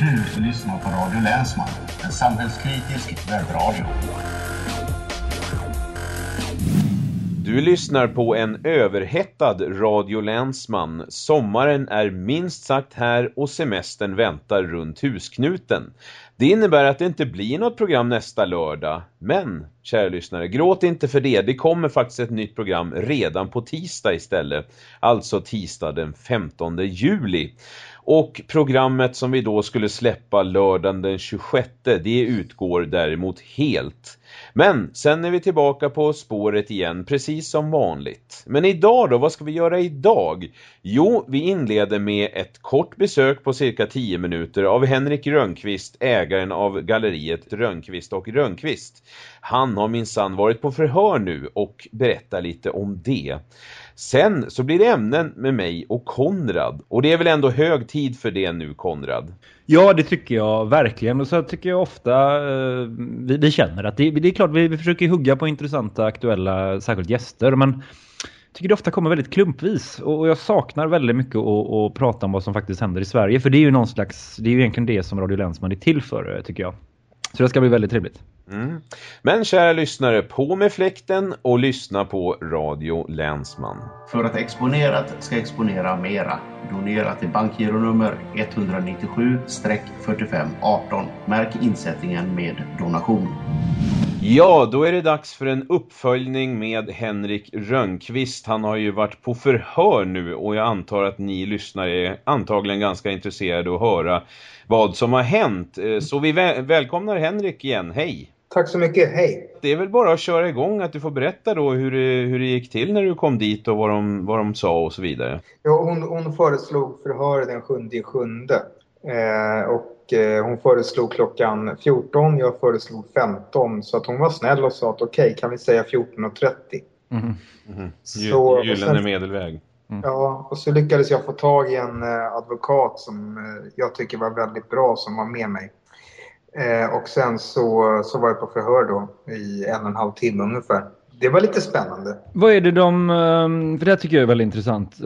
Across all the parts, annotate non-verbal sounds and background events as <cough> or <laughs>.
Du lyssnar på Radio Länsman, en samhällskritisk webbradio. Du lyssnar på en överhettad Radio Länsman. Sommaren är minst sagt här och semestern väntar runt husknuten. Det innebär att det inte blir något program nästa lördag. Men, kära lyssnare, gråt inte för det. Det kommer faktiskt ett nytt program redan på tisdag istället. Alltså tisdag den 15 juli. Och programmet som vi då skulle släppa lördagen den 26, det utgår däremot helt. Men sen är vi tillbaka på spåret igen, precis som vanligt. Men idag då, vad ska vi göra idag? Jo, vi inleder med ett kort besök på cirka 10 minuter av Henrik Rönnqvist, ägaren av galleriet Rönnqvist och Rönnqvist. Han har minsann varit på förhör nu och berättar lite om det. Sen så blir det ämnen med mig och Konrad. Och det är väl ändå hög tid för det nu, Konrad? Ja, det tycker jag verkligen. Och så tycker jag ofta eh, vi, vi, känner att det, det är klart vi, vi försöker hugga på intressanta, aktuella, särskilt gäster. Men jag tycker det ofta kommer väldigt klumpvis. Och jag saknar väldigt mycket att, att prata om vad som faktiskt händer i Sverige. För det är ju någon slags, det är ju egentligen det som Radio Länsman är till för, eh, tycker jag. Så det ska bli väldigt trevligt. Mm. Men kära lyssnare, på med fläkten och lyssna på Radio Länsman. För att exponerat ska exponera mera. Donera till bankgironummer 197-4518. Märk insättningen med donation. Ja, då är det dags för en uppföljning med Henrik Rönnqvist. Han har ju varit på förhör nu och jag antar att ni lyssnare är antagligen ganska intresserade att höra vad som har hänt. Eh, så vi väl välkomnar Henrik igen. Hej! Tack så mycket, hej! Det är väl bara att köra igång att du får berätta då hur det, hur det gick till när du kom dit och vad de, vad de sa och så vidare. Ja, hon, hon föreslog förhör den 7 sjunde. Eh, och eh, hon föreslog klockan 14, jag föreslog 15. Så att hon var snäll och sa att okej, okay, kan vi säga 14.30? Mm. Mm. Så, Gyllene medelväg. Mm. Ja, och så lyckades jag få tag i en eh, advokat som eh, jag tycker var väldigt bra som var med mig. Eh, och sen så, så var jag på förhör då i en och en halv timme ungefär. Det var lite spännande. Vad är det de, ehm, för det tycker jag är väldigt intressant.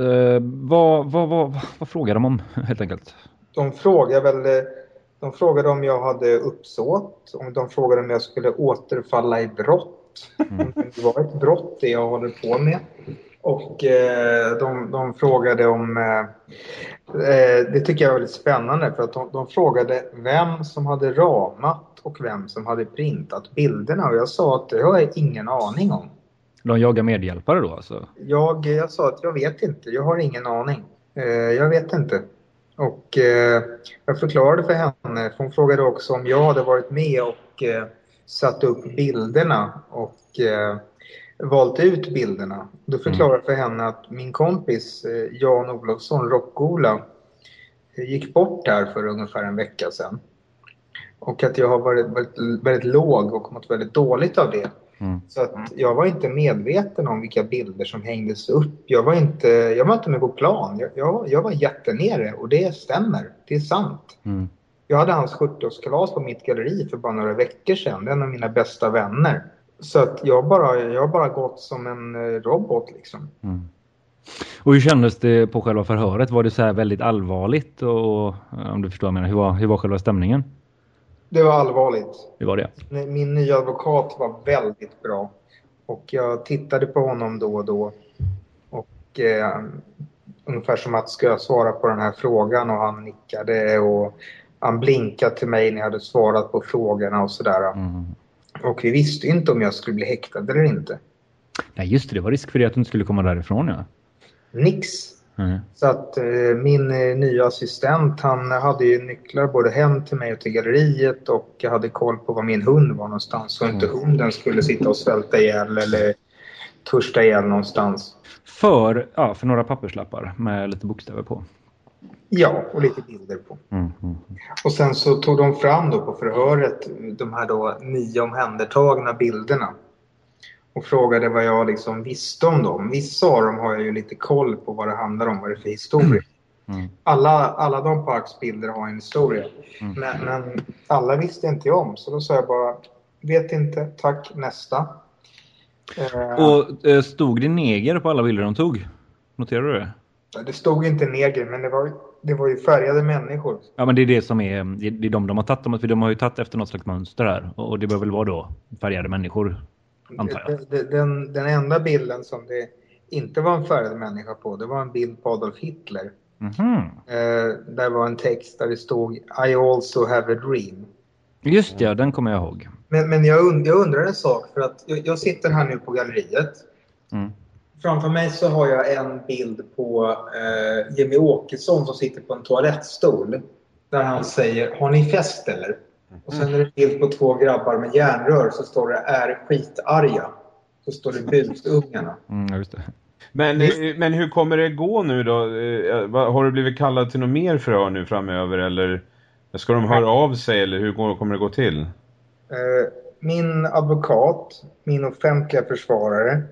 Vad, vad, vad, vad frågar de om <laughs> helt enkelt? De frågar väl, de frågade om jag hade uppsåt, om de frågade om jag skulle återfalla i brott. Mm. Om det var ett brott det jag håller på med. Och eh, de, de, frågade om, eh, eh, det tycker jag är väldigt spännande för att de, de, frågade vem som hade ramat och vem som hade printat bilderna och jag sa att det har jag ingen aning om. De jagar medhjälpare då alltså? Jag, jag sa att jag vet inte, jag har ingen aning. Eh, jag vet inte. Och eh, jag förklarade för henne, hon frågade också om jag hade varit med och eh, satt upp bilderna och valt ut bilderna. Då förklarade jag för henne att min kompis eh, Jan Olofsson, Rockola, eh, gick bort där för ungefär en vecka sedan. Och att jag har varit väldigt, väldigt låg och mått väldigt dåligt av det. Mm. Så att jag var inte medveten om vilka bilder som hängdes upp. Jag var inte, jag var inte med på plan. Jag, jag, jag var jättenere och det stämmer. Det är sant. Mm. Jag hade hans 70-årskalas på mitt galleri för bara några veckor sedan. Det är en av mina bästa vänner. Så att jag bara, jag har bara gått som en eh, robot liksom. Mm. Och hur kändes det på själva förhöret? Var det så här väldigt allvarligt? Och, om du förstår vad jag menar, hur var, hur var själva stämningen? Det var allvarligt. Det var det? Min nya advokat var väldigt bra. Och jag tittade på honom då och då. Och eh, ungefär som att ska jag svara på den här frågan och han nickade och han blinkade till mig när jag hade svarat på frågorna och sådär. Mm. Och vi visste inte om jag skulle bli häktad eller inte. Nej just det, det var risk för det att du inte skulle komma därifrån ja. Nix. Mm. Så att eh, min eh, nya assistent han hade ju nycklar både hem till mig och till galleriet och jag hade koll på var min hund var någonstans så mm. inte hunden skulle sitta och svälta ihjäl eller törsta ihjäl någonstans. För, ja, för några papperslappar med lite bokstäver på. Ja, och lite bilder på. Mm, mm, Och sen så tog de fram då på förhöret de här då nio omhändertagna bilderna. Och frågade vad jag liksom visste om dem. Vissa av dem har jag ju lite koll på vad det handlar om, vad det är för historia. Mm. Alla, alla de bilder har en historia. Mm. Men, men, alla visste inte jag om. Så då sa jag bara, vet inte, tack, nästa. Och eh, stod det neger på alla bilder de tog? Noterar du det? Det stod inte neger, men det var, det var ju färgade människor. Ja, men det är det som är, det är de de har tagit. De, de har ju tagit efter något slags mönster här. Och det bör väl vara då färgade människor, antar jag. Den, den, enda bilden som det inte var en färgad människa på, det var en bild på Adolf Hitler. Mhm. Eh, där var en text där det stod I also have a dream. Just det, ja, den kommer jag ihåg. Men, men jag, und jag undrar en sak, för att jag, jag sitter här nu på galleriet. Mm. Framför mig så har jag en bild på eh, Jimmy Åkesson som sitter på en toalettstol. Där han säger, har ni fest eller? Och sen är det en bild på två grabbar med järnrör så står det, är skitarga. Så står det busungarna. Mm, ja, just det. Men, eh, men hur kommer det gå nu då? Eh, vad- Har du blivit kallad till något mer förhör nu framöver eller ska de höra av sig eller hur kommer det gå till? Eh, min advokat, min offentliga försvarare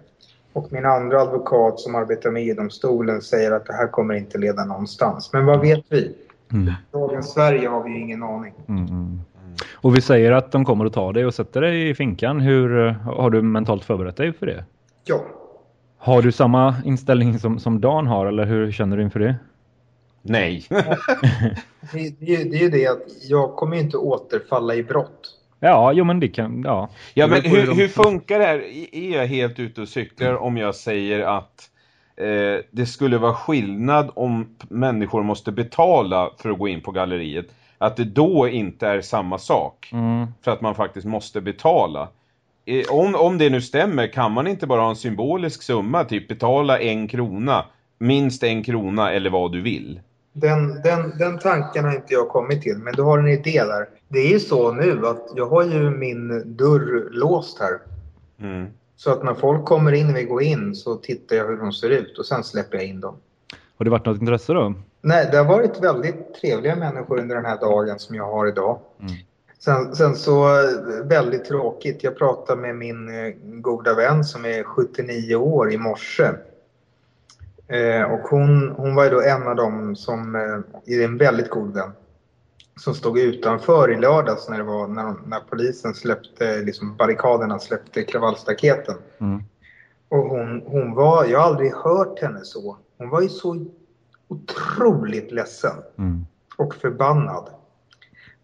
och min andra advokat som arbetar med EU-domstolen säger att det här kommer inte leda någonstans. Men vad vet vi? Mm. I dagens Sverige har vi ju ingen aning. Mm, mm. Och vi säger att de kommer att ta dig och sätta dig i finkan. Hur har du mentalt förberett dig för det? Ja, Har du samma inställning som, som Dan har eller hur känner du inför det? Nej. <laughs> det, det, det är ju det att jag kommer inte återfalla i brott. Ja, jo men det kan, ja. Ja, men hur, de- hur funkar det här? Är jag helt ute och cyklar om jag säger att eh, det skulle vara skillnad om människor måste betala för att gå in på galleriet? Att det då inte är samma sak Mm. för att man faktiskt måste betala. Om, om det nu stämmer kan man inte bara ha en symbolisk summa, typ betala en krona, minst en krona eller vad du vill. Den, den, den tanken har inte jag kommit till, men du har en idé där. Det är ju så nu att jag har ju min dörr låst här. Mm. Så att när folk kommer in och vill gå in så tittar jag hur de ser ut och sen släpper jag in dem. Har det varit något intresse då? Nej, det har varit väldigt trevliga människor under den här dagen som jag har idag. Mm. Sen, sen så väldigt tråkigt. Jag pratade med min eh, goda vän som är 79 år i morse. Eh, och hon, hon var ju då en av dem som eh, är en väldigt god vän. Som stod utanför i lördags när, det var, när, när polisen släppte, liksom barrikaderna släppte kravallstaketen. Mm. Och hon, hon var, jag har aldrig hört henne så. Hon var ju så otroligt ledsen Mm. och förbannad.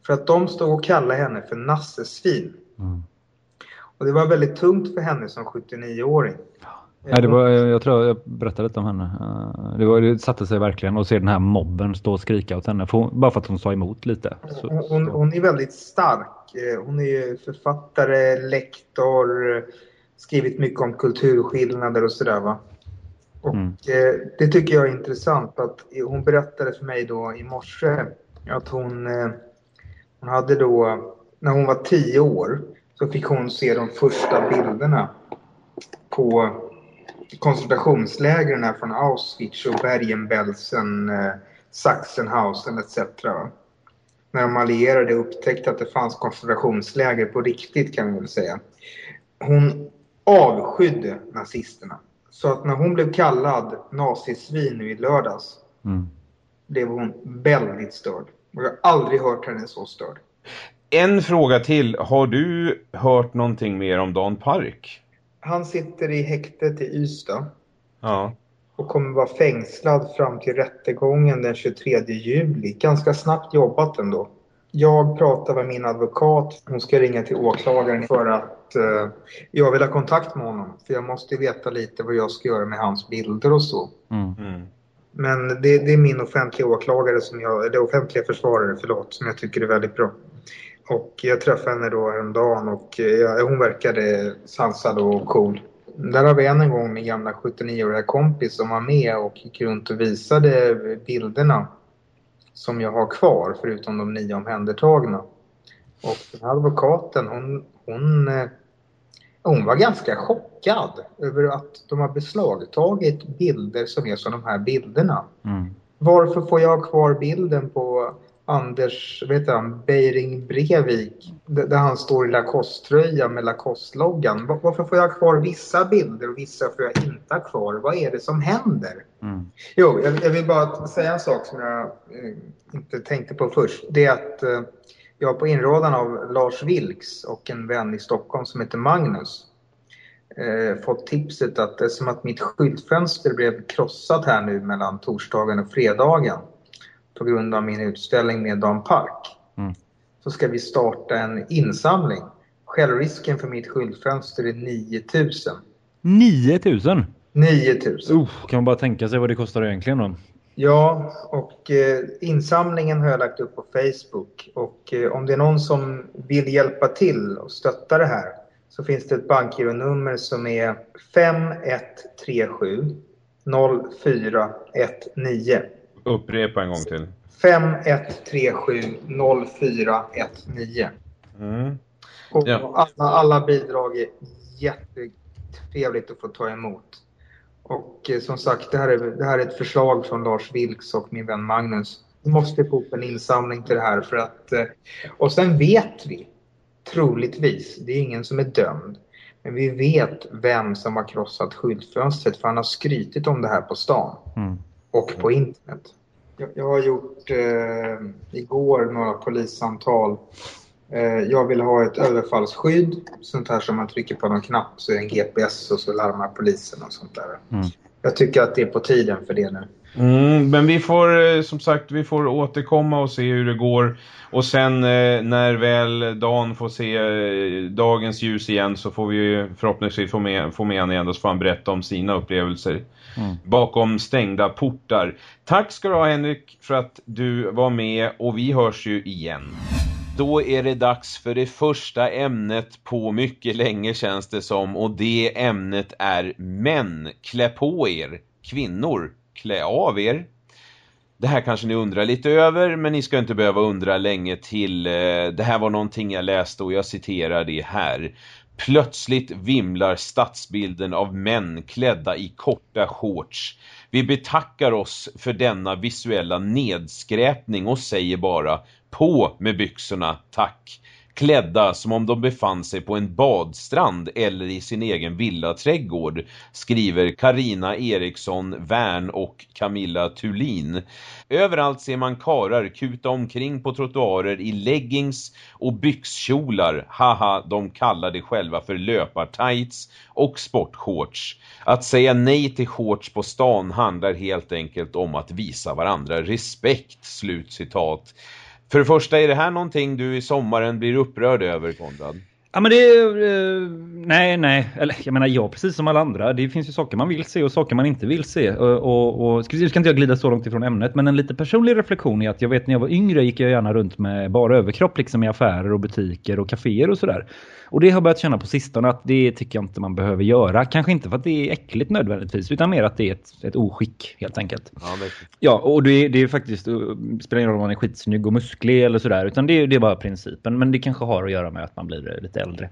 För att de stod och kallade henne för nassesvin. Mm. Och det var väldigt tungt för henne som 79-åring. Nej, det var, jag tror jag berättade lite om henne. Eh, Det, var, det satte sig verkligen att se den här mobben stå och skrika åt henne. För hon, bara för att hon sa emot lite. Så, Hon, hon, hon är väldigt stark. Eh, Hon är ju författare, lektor, skrivit mycket om kulturskillnader och sådär va. Och Mm. eh, det tycker jag är intressant att hon berättade för mig då i morse att hon, eh, hon hade då, när hon var tio år, så fick hon se de första bilderna på koncentrationslägren från Auschwitz och Bergen-Belsen, eh, Sachsenhausen etc. När de allierade upptäckte att det fanns koncentrationsläger på riktigt kan vi väl säga. Hon avskydde nazisterna. Så att när hon blev kallad nazisvin nu i lördags mm. blev hon väldigt störd. Och jag har aldrig hört henne så störd. En fråga till. Har du hört någonting mer om Dan Park? Han sitter i häktet i Ystad Ja. och kommer vara fängslad fram till rättegången den 23 juli. Ganska snabbt jobbat ändå. Jag pratar med min advokat. Hon ska ringa till åklagaren för att eh, jag vill ha kontakt med honom. För jag måste veta lite vad jag ska göra med hans bilder och så. Mm. Mm. Men det, det är min offentliga åklagare, som jag, eller offentliga försvarare, förlåt, som jag tycker är väldigt bra. Och jag träffade henne då häromdagen och eh, ja, hon verkade sansad och cool. Där har vi än en gång min gamla 79-åriga kompis som var med och gick runt och visade bilderna som jag har kvar, förutom de nio omhändertagna. Och den här advokaten, hon, hon, eh, hon var ganska chockad över att de har beslagtagit bilder som är som de här bilderna. Mm. Varför får jag kvar bilden på Anders, vet han, Beiring Brevik där han står i Lacoste-tröja med Lacoste-loggan. Va- Varför får jag kvar vissa bilder och vissa får jag inte kvar? Vad är det som händer? Mm. Jo, jag, jag vill bara säga en sak som jag eh, inte tänkte på först. Det är att eh, jag på inrådan av Lars Vilks och en vän i Stockholm som heter Magnus eh, fått tipset att det är som att mitt skyltfönster blev krossat här nu mellan torsdagen och fredagen på grund av min utställning med Dan Park. Mm. Så ska vi starta en insamling. Självrisken för mitt skyltfönster är 9000. 9000? 9000. Uh, kan man bara tänka sig vad det kostar egentligen då? Ja, och eh, insamlingen har jag lagt upp på Facebook. Och eh, om det är någon som vill hjälpa till och stötta det här så finns det ett bankgironummer som är 5137 0419. Upprepa en gång till. 5137 0419. Mm. Och Ja. alla, alla bidrag är jättetrevligt att få ta emot. Och eh, som sagt, det här, är, det här är ett förslag från Lars Vilks och min vän Magnus. Vi måste få upp en insamling till det här för att... Eh, och sen vet vi, troligtvis, det är ingen som är dömd, men vi vet vem som har krossat skyltfönstret för han har skrytit om det här på stan Mm. och på internet. Jag, jag har gjort eh, igår några polissamtal. Eh, jag vill ha ett överfallsskydd, sånt här som man trycker på någon knapp så är det en GPS och så larmar polisen och sånt där. Mm. Jag tycker att det är på tiden för det nu. Mm, men vi får eh, som sagt vi får återkomma och se hur det går och sen eh, när väl Dan får se eh, dagens ljus igen så får vi ju förhoppningsvis få med, få med han igen och så får han berätta om sina upplevelser Mm. bakom stängda portar. Tack ska du ha Henrik för att du var med och vi hörs ju igen. Då är det dags för det första ämnet på mycket länge känns det som och det ämnet är män. Klä på er. Kvinnor, klä av er. Det här kanske ni undrar lite över men ni ska inte behöva undra länge till. Eh, det här var någonting jag läste och jag citerar det här. Plötsligt vimlar stadsbilden av män klädda i korta shorts. Vi betackar oss för denna visuella nedskräpning och säger bara på med byxorna, tack. Klädda som om de befann sig på en badstrand eller i sin egen villaträdgård, skriver Karina Eriksson Värn och Camilla Tulin. Överallt ser man karar kuta omkring på trottoarer i leggings och byxkjolar. Haha, de kallar det själva för löpartights och sportshorts. Att säga nej till shorts på stan handlar helt enkelt om att visa varandra respekt. Slut citat. För det första, är det här någonting du i sommaren blir upprörd över, Konrad? Ja men det är, eh, nej nej, eller jag menar jag precis som alla andra. Det finns ju saker man vill se och saker man inte vill se. Och, och, och ska, ska inte jag glida så långt ifrån ämnet men en lite personlig reflektion är att jag vet när jag var yngre gick jag gärna runt med bara överkropp liksom i affärer och butiker och kaféer och sådär. Och det har jag börjat känna på sistone att det tycker jag inte man behöver göra. Kanske inte för att det är äckligt nödvändigtvis utan mer att det är ett, ett oskick helt enkelt. Ja, det... Ja, och det är, det är faktiskt, uh, spelar ingen roll om man är skitsnygg och musklig eller sådär, utan det, är- det är bara principen. Men det kanske har att göra med att man blir lite äldre.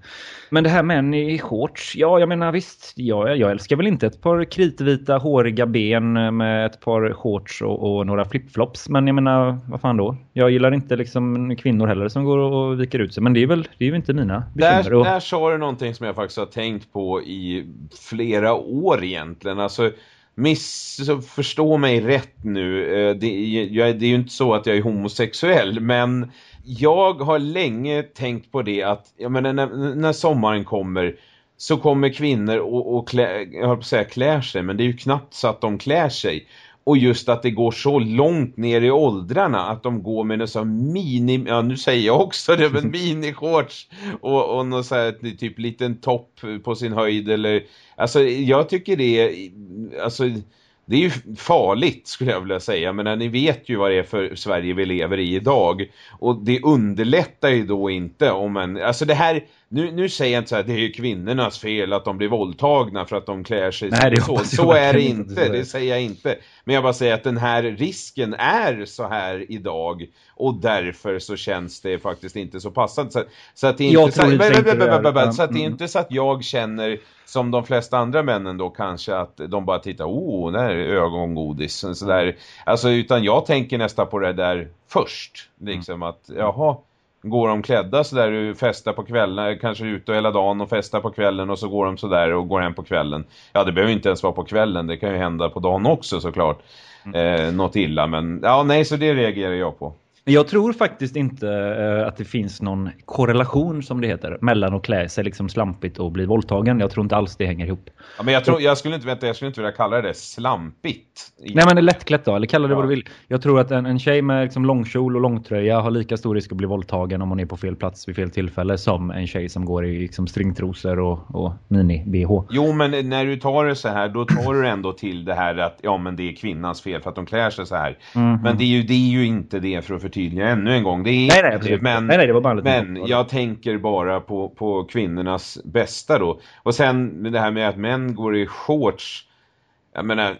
Men det här män i shorts, ja jag menar visst, ja, jag älskar väl inte ett par kritvita håriga ben med ett par shorts och, och några flipflops. Men jag menar, vad fan då? Jag gillar inte liksom kvinnor heller som går och, och viker ut sig. Men det är väl, det är ju inte mina bekymmer. Där, och- där sa du någonting som jag faktiskt har tänkt på i flera år egentligen. Alltså, miss, förstå mig rätt nu. Eh, det, är- jag, det är ju inte så att jag är homosexuell, men jag har länge tänkt på det att jag menar, när, när sommaren kommer så kommer kvinnor och, och klä, jag höll på att säga klär sig, men det är ju knappt så att de klär sig. Och just att det går så långt ner i åldrarna att de går med en sån mini, ja nu säger jag också det, men <laughs> minishorts och, och någon så här typ liten topp på sin höjd eller, alltså jag tycker det är, alltså det är ju farligt skulle jag vilja säga, men ni vet ju vad det är för Sverige vi lever i idag. Och det underlättar ju då inte om en, alltså det här, nu, nu säger jag inte så här, det är ju kvinnornas fel att de blir våldtagna för att de klär sig Nej, så. Så är det inte det säger jag inte. Men jag bara säger att den här risken är så här idag och därför så känns det faktiskt inte så passande. Så, så att det är inte, så, att det är Mm. inte så att jag känner som de flesta andra männen då kanske att de bara tittar, oh, där är ögongodis. Så där. Alltså utan jag tänker nästan på det där först. Liksom att, jaha, går de klädda så där och festar på kvällen, kanske ute hela dagen och festar på kvällen och så går de så där och går hem på kvällen. Ja, det behöver inte ens vara på kvällen, det kan ju hända på dagen också såklart. Eh, något illa, men ja, nej, så det reagerar jag på. Jag tror faktiskt inte uh, att det finns någon korrelation som det heter mellan att klä sig liksom slampigt och bli våldtagen. Jag tror inte alls det hänger ihop. Ja, men jag, tror, jag, skulle inte, vänta, jag skulle inte vilja kalla det slampigt. Nej men det är lättklätt då, eller kalla det ja. vad du vill. Jag tror att en, en tjej med liksom långkjol och långtröja har lika stor risk att bli våldtagen om hon är på fel plats vid fel tillfälle som en tjej som går i liksom, stringtrosor och, och mini-bh. Jo men när du tar det så här, då tar du ändå till det här att ja men det är kvinnans fel för att de klär sig så här. Mm -hmm. Men det är, ju, det är ju inte det för att förtydliga ännu en gång. Det är nej, nej, det, men, nej, nej, det var bara men jag tänker bara på, på kvinnornas bästa då. Och sen det här med att män går i shorts. Jag menar...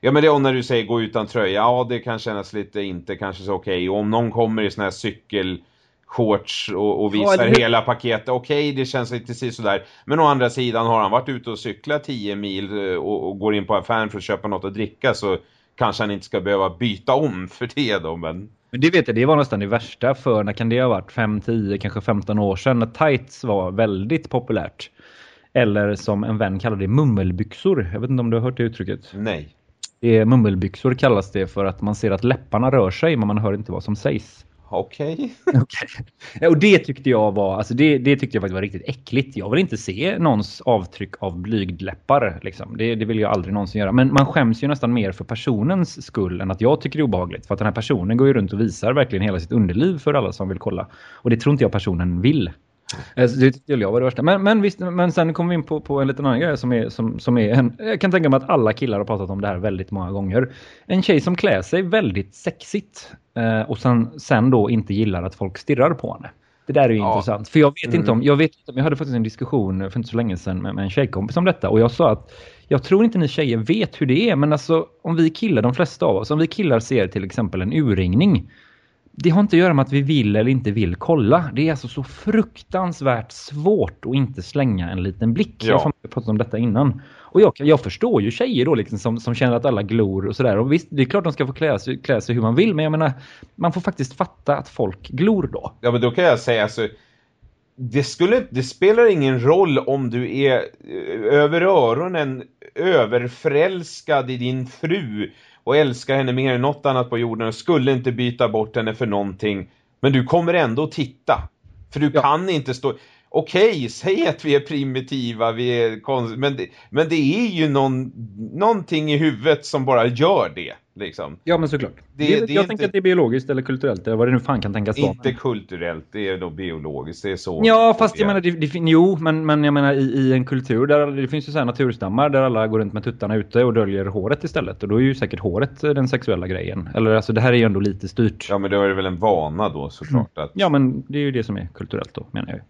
Ja men det är när du säger gå utan tröja, ja det kan kännas lite inte kanske så okej. Okay. Och om någon kommer i sån här cykel shorts och, och visar ja, det... hela paketet. Okej, okay, det känns lite sådär. Men å andra sidan har han varit ute och cyklat 10 mil eh, och, och, går in på affären för att köpa något att dricka så kanske han inte ska behöva byta om för det då. Men... Men det vet jag, det var nästan det värsta för när kan det ha varit 5, 10, kanske 15 år sedan när tights var väldigt populärt. Eller som en vän kallade det mummelbyxor. Jag vet inte om du har hört det uttrycket? Nej. Det mummelbyxor kallas det för att man ser att läpparna rör sig men man hör inte vad som sägs. Okej. Okay. okay. Och det tyckte jag var alltså det, det tyckte jag faktiskt var riktigt äckligt. Jag vill inte se någons avtryck av blygdläppar liksom. Det, det vill jag aldrig någonsin göra. Men man skäms ju nästan mer för personens skull än att jag tycker det är obehagligt. För att den här personen går ju runt och visar verkligen hela sitt underliv för alla som vill kolla. Och det tror inte jag personen vill. Eh, det tyckte jag var det värsta. Men, men, visst, men sen kommer vi in på, på en liten annan grej som är, som, som är en, jag kan tänka mig att alla killar har pratat om det här väldigt många gånger. En tjej som klär sig väldigt sexigt eh, och sen, sen då inte gillar att folk stirrar på henne. Det där är ju ja. intressant. För jag vet mm. inte om, jag vet inte om, jag hade faktiskt en diskussion för inte så länge sedan med, med en tjejkompis om detta och jag sa att jag tror inte ni tjejer vet hur det är men alltså om vi killar, de flesta av oss, om vi killar ser till exempel en urringning det har inte att göra med att vi vill eller inte vill kolla. Det är alltså så fruktansvärt svårt att inte slänga en liten blick. Ja. Jag har pratat om detta innan. Och jag, jag förstår ju tjejer då liksom som, som känner att alla glor och sådär. Och visst, det är klart de ska få klä sig, klä sig hur man vill. Men jag menar, man får faktiskt fatta att folk glor då. Ja, men då kan jag säga alltså det, skulle, det spelar ingen roll om du är eh, över öronen överförälskad i din fru och älskar henne mer än något annat på jorden och skulle inte byta bort henne för någonting. Men du kommer ändå att titta. För du ja. kan inte stå... Okej, okay, säg att vi är primitiva, vi är konst... men, det, men det är ju någon, någonting i huvudet som bara gör det. Liksom. Ja, men såklart. Det, det, det jag tänker inte... att det är biologiskt eller kulturellt, eller vad det nu fan kan tänkas vara. Inte kulturellt, det är då biologiskt, det är så. Ja, fast jag menar, det, det, jo, men, men jag menar i, i en kultur där det finns ju så här naturstammar där alla går runt med tuttarna ute och döljer håret istället. Och då är ju säkert håret den sexuella grejen. Eller alltså, det här är ju ändå lite styrt. Ja, men då är det väl en vana då såklart. Mm. Att... Ja, men det är ju det som är kulturellt då, menar jag.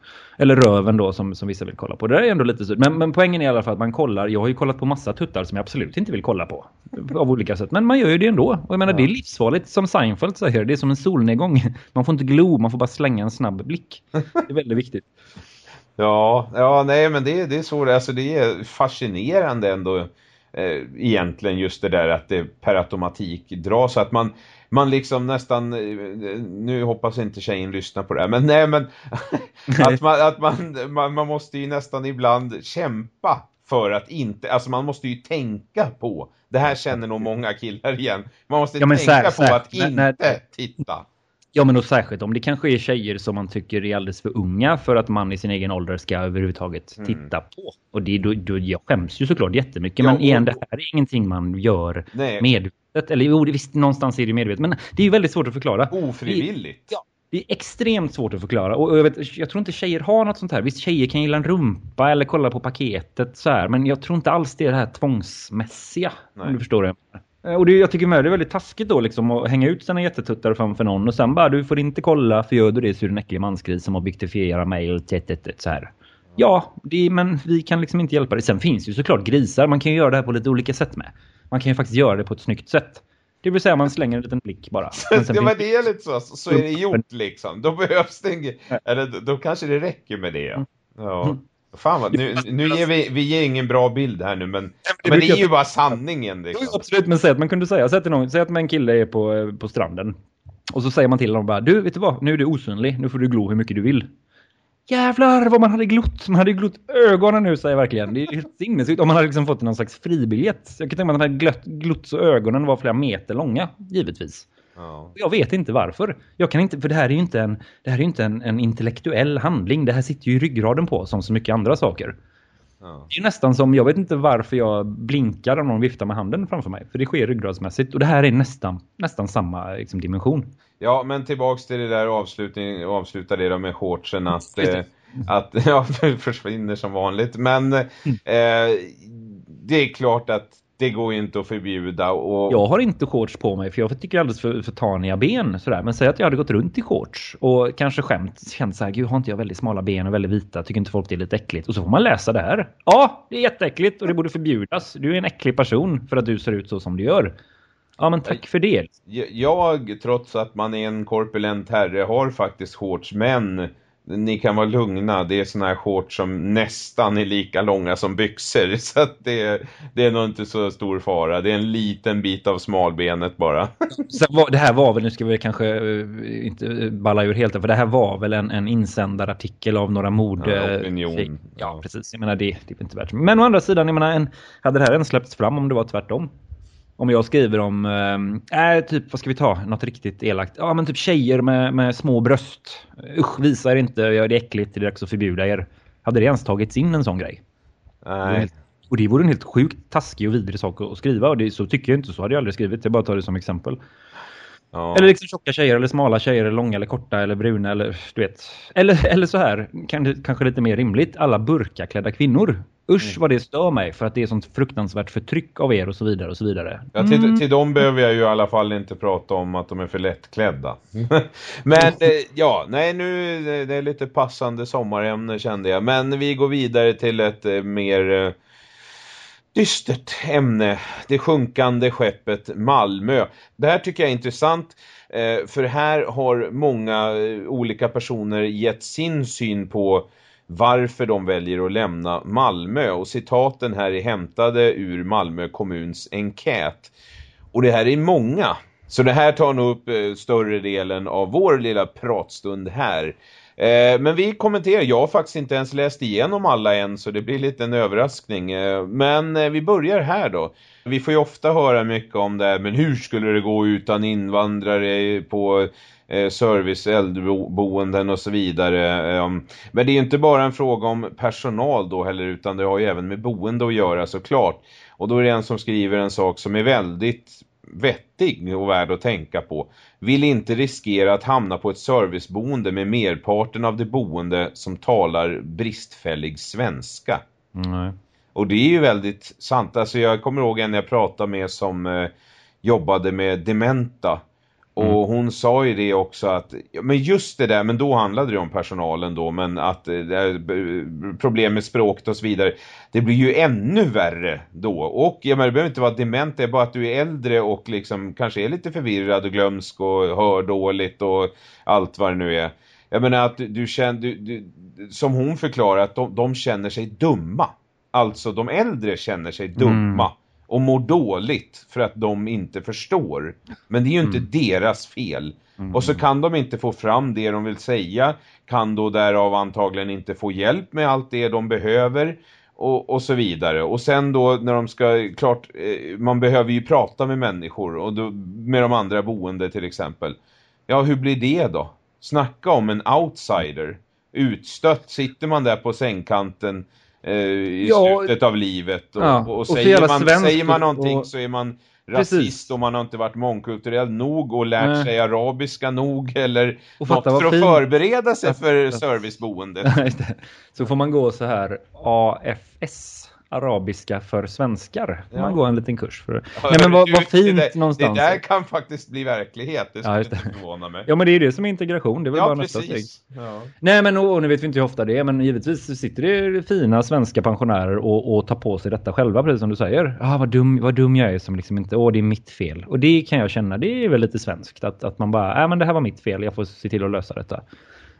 Eller röven då, som, som vissa vill kolla på. Det där är ändå lite styrt. Men, men poängen är i alla fall att man kollar. Jag har ju kollat på massa tuttar som jag absolut inte vill kolla på. Av olika sätt. Men man gör ju det ändå. Och jag menar, det är livsfarligt som Seinfeld säger. Det är som en solnedgång. <laughs> Man får inte glo, man får bara slänga en snabb blick. Det är väldigt viktigt. <laughs> ja, ja, nej men det, det är så. Alltså det är fascinerande ändå eh, egentligen just det där att det per automatik dras. Så att man, man liksom nästan, eh, nu hoppas inte tjejen lyssnar på det här, men nej men <laughs> att, man, att man, man, man måste ju nästan ibland kämpa för att inte, alltså man måste ju tänka på, det här känner nog många killar igen, man måste ja, tänka sär, på att inte när, titta. Ja men och särskilt om det kanske är tjejer som man tycker är alldeles för unga för att man i sin egen ålder ska överhuvudtaget mm. titta på. Och det, då, då, jag skäms ju såklart jättemycket, ja, men igen det här är ingenting man gör nej. medvetet. Eller jo, visst någonstans är det medvetet, men det är ju väldigt svårt att förklara. Ofrivilligt. Ja, det är extremt svårt att förklara. Och jag, vet, jag tror inte tjejer har något sånt här. Visst, tjejer kan gilla en rumpa eller kolla på paketet så här. Men jag tror inte alls det är det här tvångsmässiga. Nej. Om du förstår det. Eh, och det, jag tycker med det är väldigt taskigt då liksom att hänga ut sina jättetuttar framför någon och sen bara du får inte kolla för gör du det så är du en äcklig mansgris som objektifierar mig och så här. Ja, det, men vi kan liksom inte hjälpa det. Sen finns ju såklart grisar. Man kan ju göra det här på lite olika sätt med. Man kan ju faktiskt göra det på ett snyggt sätt. Det vill säga man slänger en liten blick bara. Men <laughs> ja, men det är lite så, så är det gjort liksom. Då behövs det ingen, eller då kanske det räcker med det. Ja. ja. Mm. Fan vad, nu, nu ger vi, vi ger ingen bra bild här nu, men, det, men det är ju bara sanningen. Liksom. Absolut, men säg att man kunde säga, säg att, någon, säg att en kille är på, på stranden. Och så säger man till honom bara, du vet du vad, nu är du osynlig, nu får du glo hur mycket du vill. Jävlar vad man hade glott. Man hade glott ögonen nu säger jag verkligen. Det är helt sinnessjukt. Om man hade liksom fått någon slags fribiljett. Jag kan tänka mig att man hade glott, glott så ögonen var flera meter långa, givetvis. Ja. Jag vet inte varför. Jag kan inte, för det här är ju inte, en, det här är inte en, en intellektuell handling. Det här sitter ju i ryggraden på som så mycket andra saker. Ja. Det är nästan som, jag vet inte varför jag blinkar om någon viftar med handen framför mig. För det sker ryggradsmässigt. Och det här är nästan, nästan samma liksom, dimension. Ja, men tillbaks till det där avslutning, avsluta det då med shortsen att, eh, att <laughs> ja, försvinner som vanligt. Men mm. eh, det är klart att det går ju inte att förbjuda. Och... Jag har inte shorts på mig för jag tycker alldeles för, för taniga ben. Sådär. Men säg att jag hade gått runt i shorts och kanske skämt, känt så här, gud har inte jag väldigt smala ben och väldigt vita, tycker inte folk det är lite äckligt. Och så får man läsa det här. Ja, det är jätteäckligt och det borde förbjudas. Du är en äcklig person för att du ser ut så som du gör. Ja, men tack för det. Jag, trots att man är en korpulent herre, har faktiskt shorts, men ni kan vara lugna, det är såna här shorts som nästan är lika långa som byxor. <laughs> Så att det, det är nog inte så stor fara. Det är en liten bit av smalbenet bara. <laughs> Det här var väl, nu ska vi kanske eh, inte balla ur helt, för det här var väl en, en insändarartikel av några mode... Ja, opinion. Ja, precis. Jag menar, det, det är inte värt. Men å andra sidan, jag menar, en, hade det här ens släppts fram om det var tvärtom? Om jag skriver om, äh, typ, vad ska vi ta? Något riktigt elakt. Ja, men typ tjejer med, med små bröst. Usch, visa er inte, gör det äckligt, det är dags att förbjuda er. Hade det ens tagits in en sån grej? Nej. Och det vore en helt sjukt taskig och vidrig sak att skriva. Och det, så tycker jag inte, så hade jag aldrig skrivit. Jag bara tar det som exempel. Ja. Eller liksom tjocka tjejer, eller smala tjejer, eller långa eller korta, eller bruna, eller du vet. Eller, eller så här, kanske lite mer rimligt, alla burkaklädda kvinnor. Usch mm. vad det stör mig för att det är sånt fruktansvärt förtryck av er och så vidare och så vidare. Ja, till, mm. till dem behöver jag ju i alla fall inte prata om att de är för lättklädda. <laughs> Men eh, ja, nej nu det är lite passande sommarämne kände jag. Men vi går vidare till ett eh, mer eh, dystert ämne. Det sjunkande skeppet Malmö. Det här tycker jag är intressant. För här har många olika personer gett sin syn på varför de väljer att lämna Malmö. Och citaten här är hämtade ur Malmö kommuns enkät. Och det här är många. Så det här tar nog upp eh, större delen av vår lilla pratstund här. Eh, men vi kommenterar, jag har faktiskt inte ens läst igenom alla än så det blir lite en överraskning. Eh, men vi börjar här då. Vi får ju ofta höra mycket om det här, men hur skulle det gå utan invandrare på service, äldreboenden och så vidare. Eh, men det är inte bara en fråga om personal då heller utan det har ju även med boende att göra såklart. Och då är det en som skriver en sak som är väldigt vettig och värd att tänka på. Vill inte riskera att hamna på ett serviceboende med merparten av de boende som talar bristfällig svenska. Nej. Och det är ju väldigt sant. Alltså jag kommer ihåg en jag pratade med som eh, jobbade med dementa. Mm. Och hon sa ju det också att, men just det där, men då handlade det om personalen då, men att eh, problem med språket och så vidare, det blir ju ännu värre då. Och jag menar, det behöver inte vara dement, det är bara att du är äldre och liksom kanske är lite förvirrad och glömsk och hör dåligt och allt vad det nu är. Jag menar att du, du känner, du, du, som hon förklarar, att de, de känner sig dumma. Alltså de äldre känner sig dumma. Mm och mår dåligt för att de inte förstår. Men det är ju inte mm. deras fel. Mm. Och så kan de inte få fram det de vill säga, kan då därav antagligen inte få hjälp med allt det de behöver och, och så vidare. Och sen då när de ska, klart, eh, man behöver ju prata med människor och då, med de andra boende till exempel. Ja, hur blir det då? Snacka om en outsider. Utstött sitter man där på sängkanten i ja, slutet av livet. Och, ja, och, och säger, man, säger man någonting och, så är man rasist precis. och man har inte varit mångkulturell nog och lärt Nej. sig arabiska nog eller och något för att fin. förbereda sig för serviceboendet. <laughs> så får man gå så här AFS arabiska för svenskar. Ja. Man går en liten kurs för. Ja, Nej men vad, vad fint det, någonstans. Det där kan faktiskt bli verklighet. Det skulle ja, inte förvåna mig. Ja men det är det som är integration. Det är väl bara precis. nästa steg. Nej men och, och, nu vet vi inte hur ofta det är. Men givetvis sitter det fina svenska pensionärer och, och tar på sig detta själva. Precis som du säger. Ah, vad, dum, vad dum jag är som liksom inte. Åh det är mitt fel. Och det kan jag känna. Det är väl lite svenskt. Att, att man bara. Nej äh, men det här var mitt fel. Jag får se till att lösa detta.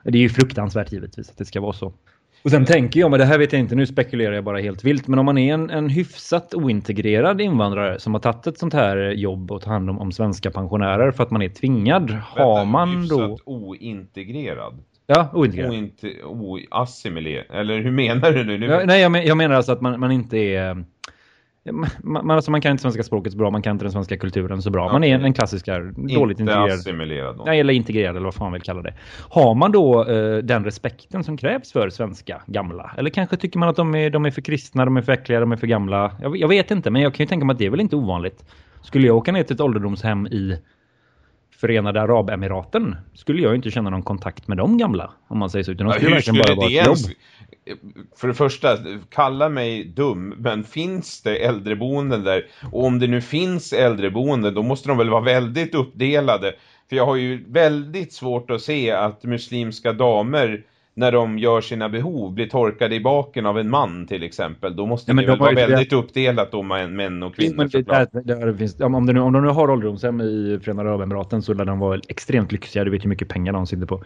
Det är ju fruktansvärt givetvis att det ska vara så. Och sen tänker jag, men det här vet jag inte, nu spekulerar jag bara helt vilt. Men om man är en, en hyfsat ointegrerad invandrare som har tagit ett sånt här jobb och tar hand om, om svenska pensionärer för att man är tvingad, Vänta, har man hyfsat då... ointegrerad? Ja, ointegrerad. Ointi oassimilerad. Eller hur menar du nu? Ja, nej, jag, men, jag, menar alltså att man, man inte är man, alltså man kan inte svenska språket så bra, man kan inte den svenska kulturen så bra. Man är en klassisk dåligt integrerad. assimilerad. Nej, eller integrerad eller vad fan man vill kalla det. Har man då eh, den respekten som krävs för svenska gamla? Eller kanske tycker man att de är, de är för kristna, de är för äckliga, de är för gamla? Jag, jag vet inte, men jag kan ju tänka mig att det är väl inte ovanligt. Skulle jag åka ner till ett ålderdomshem i Förenade Arabemiraten skulle jag inte känna någon kontakt med de gamla, om man säger så. Utan de skulle Hur skulle bara vara det ens... För det första, kalla mig dum, men finns det äldreboenden där? Och om det nu finns äldreboenden, då måste de väl vara väldigt uppdelade. För jag har ju väldigt svårt att se att muslimska damer när de gör sina behov blir torkade i baken av en man till exempel. Då måste Ja, det de väl vara ju det- väldigt uppdelat om män män och kvinnor det, såklart. där, där finns, om, om, de nu, om de nu har ålderdomshem i Förenade Arabemiraten så lär de vara extremt lyxiga. Du vet hur mycket pengar de sitter på.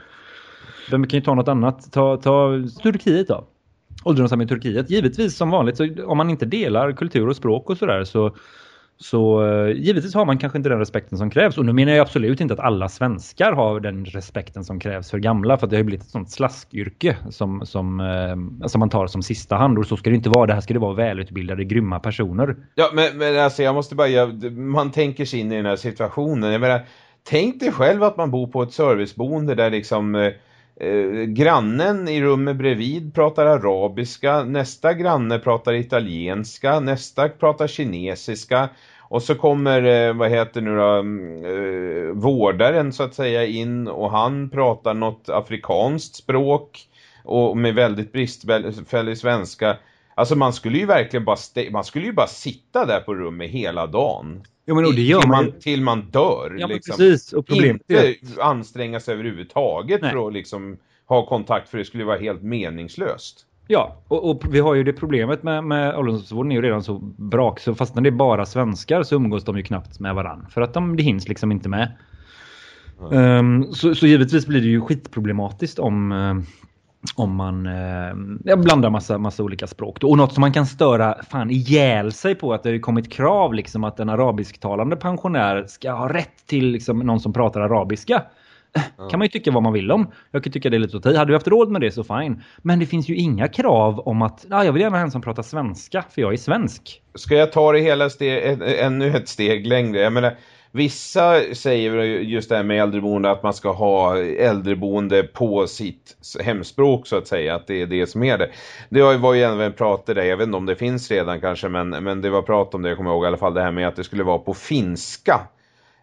Men vi kan ju ta något annat. Ta, ta Turkiet då. Ålderdomshem i Turkiet. Givetvis som vanligt, så om man inte delar kultur och språk och sådär så, så eh, givetvis har man kanske inte den respekten som krävs. Och nu menar jag absolut inte att alla svenskar har den respekten som krävs för gamla. För det har ju blivit ett sånt slaskyrke som, som, eh, som man tar som sista hand. Och så ska det inte vara. Det här ska det vara välutbildade, grymma personer. Ja, men, men alltså jag måste bara, jag, man tänker sig in i den här situationen. Jag menar, tänk dig själv att man bor på ett serviceboende där liksom eh, eh grannen i rummet bredvid pratar arabiska, nästa granne pratar italienska, nästa pratar kinesiska. Och så kommer, eh, vad heter nu då, mm, eh, vårdaren så att säga in och han pratar något afrikanskt språk och med väldigt bristfällig svenska. Alltså man skulle ju verkligen bara, man skulle ju bara sitta där på rummet hela dagen. Jo, men det gör till, man till man dör. Ja, liksom. precis. Och problemet är Inte anstränga sig överhuvudtaget Nej. för att liksom ha kontakt för det skulle vara helt meningslöst. Ja, och, och vi har ju det problemet med, med ålderdomsvården är ju redan så brak så fast när det är bara svenskar så umgås de ju knappt med varann. För att de, det hinns liksom inte med. Ehm, så, så givetvis blir det ju skitproblematiskt om, eh, om man eh, blandar massa, massa olika språk. Då. Och något som man kan störa fan ihjäl sig på att det har ju kommit krav liksom att en arabisktalande pensionär ska ha rätt till liksom, någon som pratar arabiska. Kan man ju tycka vad man vill om. Jag kan tycka det är lite i. Hade vi haft råd med det så fine. Men det finns ju inga krav om att ah, jag vill gärna ha en som pratar svenska för jag är svensk. Ska jag ta det hela steg, ännu ett steg längre? Jag menar, vissa säger just det här med äldreboende att man ska ha äldreboende på sitt hemspråk så att säga, att det är det som är det. Det var ju även prat där, jag vet inte om det finns redan kanske, men, men det var prat om det, jag kommer ihåg i alla fall det här med att det skulle vara på finska.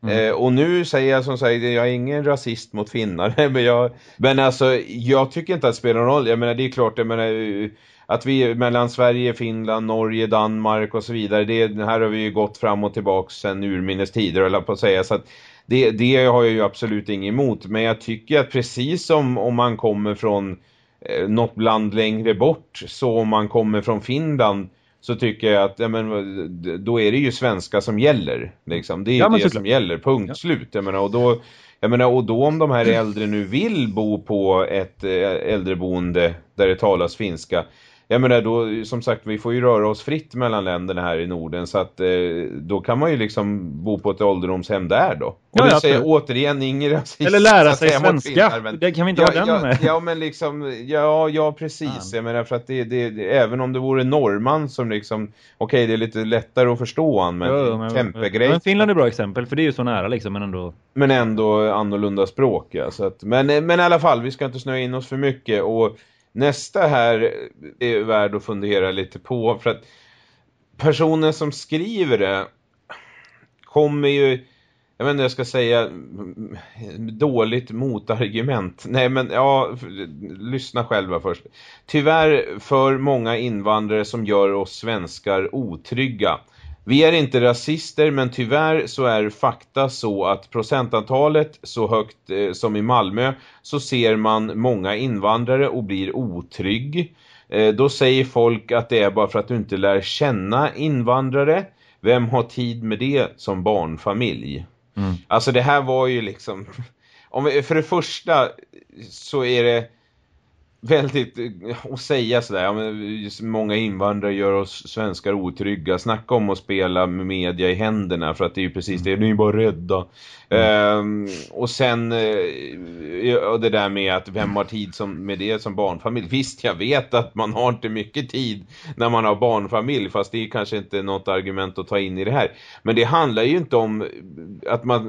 Mm. Eh, och nu säger jag som sagt, jag är ingen rasist mot finnar, <laughs> men, jag, men alltså jag tycker inte att det spelar någon roll. Jag menar det är klart, jag menar eh, att vi mellan Sverige, Finland, Norge, Danmark och så vidare, det, här har vi ju gått fram och tillbaka sedan urminnes tider, eller på att säga, så att det, det har jag ju absolut inget emot, men jag tycker att precis som om man kommer från eh, något land längre bort, så om man kommer från Finland så tycker jag att ja, men, då är det ju svenska som gäller. Liksom. Det är Ja, det såklart. som gäller, punkt slut. Jag menar, och, då, jag menar, och då om de här äldre nu vill bo på ett eh, äldreboende där det talas finska, jag menar då, som sagt, vi får ju röra oss fritt mellan länderna här i Norden så att eh, då kan man ju liksom bo på ett ålderdomshem där då. Och Ja, ja, säger absolut. återigen ingen rasist. Eller lära sig svenska. finnar, men- Det kan vi inte ja, ha den ja, med. Ja, men liksom, ja, ja precis. Fan. Jag menar för att det, det, det även om det vore norrman som liksom, okej det är lite lättare att förstå han, men Jo, ja, men, kämpegrej. men Finland är ett bra exempel för det är ju så nära liksom men ändå. Men ändå annorlunda språk. Ja, så att, men, men i alla fall, vi ska inte snöa in oss för mycket. Och nästa här är värd att fundera lite på. För att personen som skriver det kommer ju, jag vet inte jag ska säga, dåligt motargument. Nej men ja, lyssna själva först. Tyvärr för många invandrare som gör oss svenskar otrygga. Vi är inte rasister men tyvärr så är fakta så att procentantalet så högt eh, som i Malmö så ser man många invandrare och blir otrygg. Eh, då säger folk att det är bara för att du inte lär känna invandrare. Vem har tid med det som barnfamilj? Alltså det här var ju liksom... <laughs> Om vi, för det första så är det... väldigt eh, att säga sådär, ja, men, många invandrare gör oss svenskar otrygga. Snacka om att spela med media i händerna för att det är ju precis det, ni är bara rädda. Mm. Um, och sen uh, det där med att vem har tid som, med det som barnfamilj. Visst, jag vet att man har inte mycket tid när man har barnfamilj, fast det är kanske inte något argument att ta in i det här. Men det handlar ju inte om att man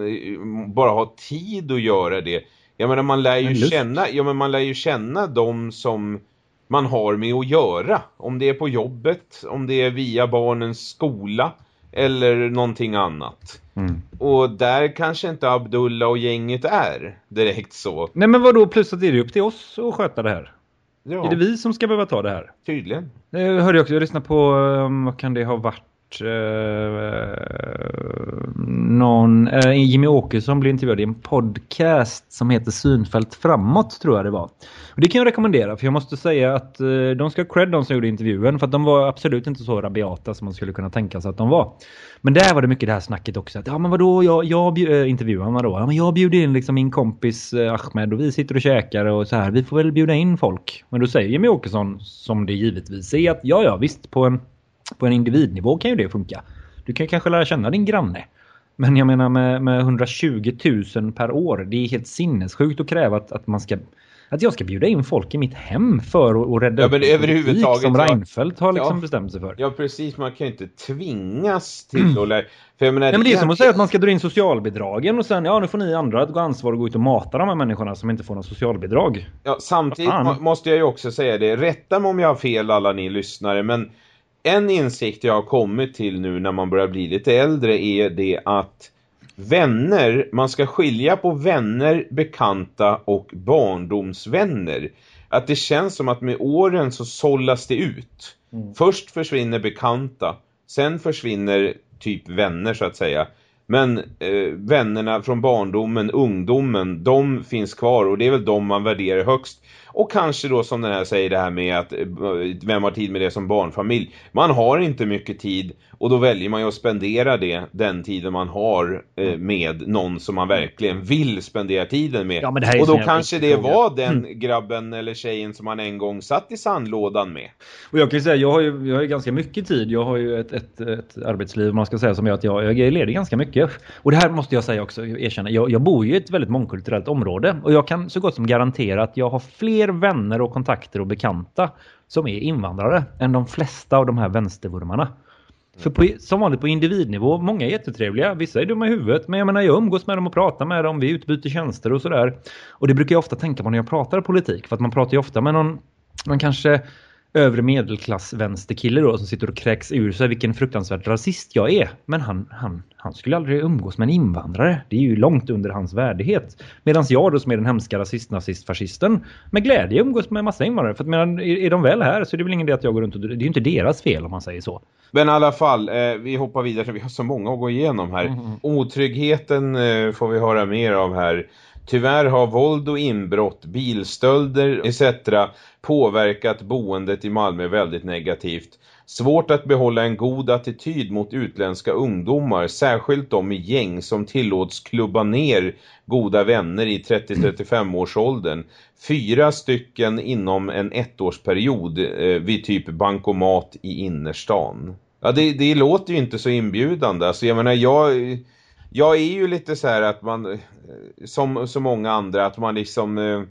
bara har tid att göra det jag menar man lär ju känna, ja men man lär ju känna de som man har med att göra. Om det är på jobbet, om det är via barnens skola eller någonting annat. Mm. Och där kanske inte Abdullah och gänget är direkt så. Nej men vad då plus att det är upp till oss att sköta det här. Ja. Är det vi som ska behöva ta det här? Tydligen. Jag hörde också, jag lyssnade på, um, vad kan det ha varit? Eh, någon, eh, Jimmy Åkesson blev intervjuad i en podcast som heter Synfält framåt tror jag det var. Och det kan jag rekommendera för jag måste säga att eh, de ska cred de som gjorde intervjun för att de var absolut inte så rabiata som man skulle kunna tänka sig att de var. Men där var det mycket det här snacket också att ja men vadå jag, jag äh, eh, intervjuar man då? Ja men jag bjuder in liksom min kompis eh, Ahmed och vi sitter och käkar och så här vi får väl bjuda in folk. Men då säger Jimmy Åkesson som det givetvis är att ja ja visst på en på en individnivå kan ju det funka. Du kan kanske lära känna din granne. Men jag menar med, med 120 000 per år, det är helt sinnessjukt att kräva att, att man ska att jag ska bjuda in folk i mitt hem för att, att rädda ja, men överhuvudtaget som Reinfeldt har liksom ja, bestämt sig för. Ja, precis. Man kan ju inte tvingas till mm. att lära... För jag menar, Nej, men det är som att säga att man ska dra in socialbidragen och sen, ja nu får ni andra ett ansvar att gå ut och mata de här människorna som inte får någon socialbidrag. Ja, samtidigt måste jag ju också säga det. Rätta mig om jag har fel alla ni lyssnare, men en insikt jag har kommit till nu när man börjar bli lite äldre är det att vänner, man ska skilja på vänner, bekanta och barndomsvänner. Att det känns som att med åren så sållas det ut. Mm. Först försvinner bekanta, sen försvinner typ vänner så att säga. Men eh, vännerna från barndomen, ungdomen, de finns kvar och det är väl de man värderar högst. Och kanske då som den här säger det här med att eh, vem har tid med det som barnfamilj. Man har inte mycket tid och då väljer man ju att spendera det den tiden man har eh, med någon som man verkligen vill spendera tiden med. Ja, och då kanske det fråga. var den mm. grabben eller tjejen som man en gång satt i sandlådan med. Och jag kan ju säga, jag har ju, jag har ju ganska mycket tid. Jag har ju ett, ett, ett arbetsliv man ska säga som gör att jag, jag är ledig ganska mycket. Och det här måste jag säga också, erkänna. Jag, jag bor ju i ett väldigt mångkulturellt område och jag kan så gott som garantera att jag har fler vänner och kontakter och bekanta som är invandrare än de flesta av de här vänstervurmarna. För på, som vanligt på individnivå, många är jättetrevliga, vissa är dumma i huvudet, men jag menar jag umgås med dem och pratar med dem, vi utbyter tjänster och sådär. Och det brukar jag ofta tänka på när jag pratar politik, för att man pratar ju ofta med någon, man kanske övre medelklass vänsterkille då som sitter och kräks ur sig vilken fruktansvärt rasist jag är. Men han, han, han skulle aldrig umgås med en invandrare. Det är ju långt under hans värdighet. Medan jag då som är den hemska rasist, nazist, fascisten med glädje umgås med en massa invandrare. För att medan, är, de väl här så är det väl ingen idé att jag går runt och... Det är ju inte deras fel om man säger så. Men i alla fall, eh, vi hoppar vidare. Vi har så många att gå igenom här. Mm. Otryggheten eh, får vi höra mer av här. Tyvärr har våld och inbrott, bilstölder etc. påverkat boendet i Malmö väldigt negativt. Svårt att behålla en god attityd mot utländska ungdomar, särskilt de i gäng som tillåts klubba ner goda vänner i 30-35 års åldern. Fyra stycken inom en ettårsperiod eh, vid typ bankomat i innerstan. Ja, det, det låter ju inte så inbjudande. Alltså jag menar, jag jag är ju lite så här att man, som så många andra, att man liksom, eh,